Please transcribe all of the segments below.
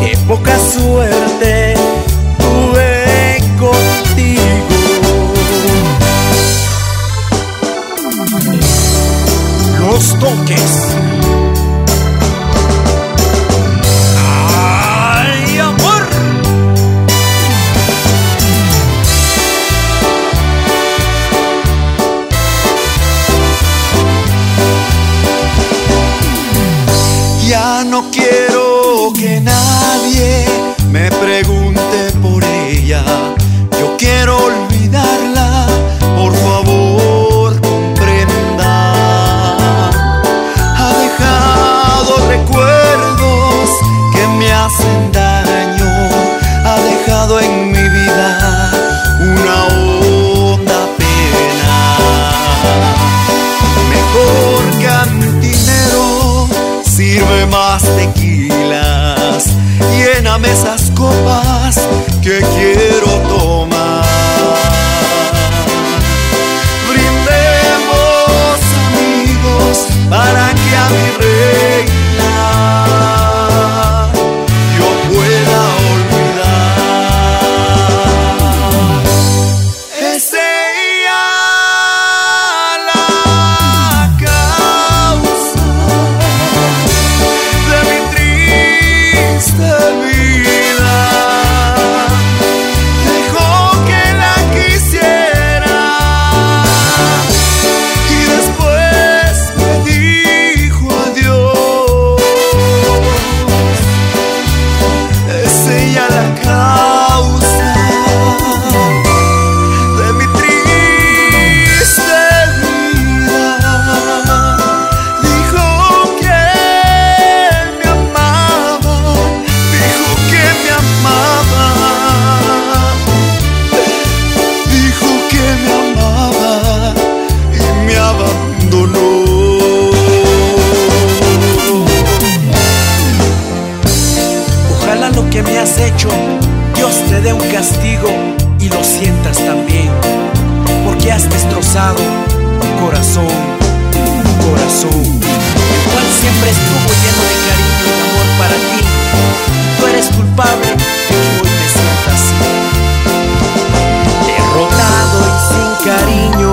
qué poca suerte tuve contigo. Los toques. Ya no quiero corazón, corazón, el cual siempre estuvo lleno de cariño y amor para ti. Tú eres culpable de que hoy me sienta así. Derrotado y sin cariño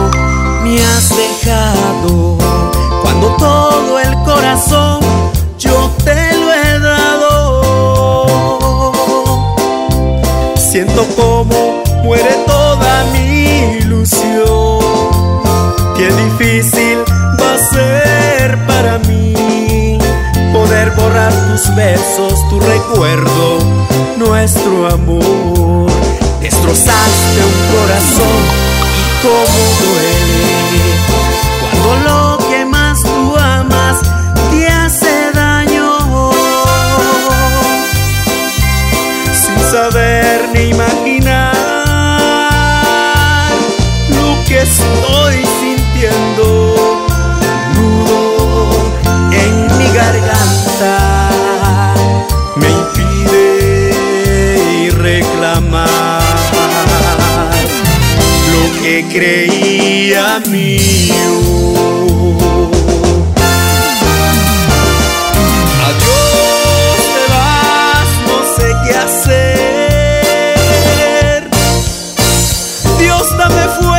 me has dejado. Cuando todo el corazón yo te lo he dado. Siento como muere toda tus besos, tu recuerdo, nuestro amor. Destrozaste un corazón y cómo duele creía mío. Adiós te vas, no sé qué hacer. Dios dame fuerza.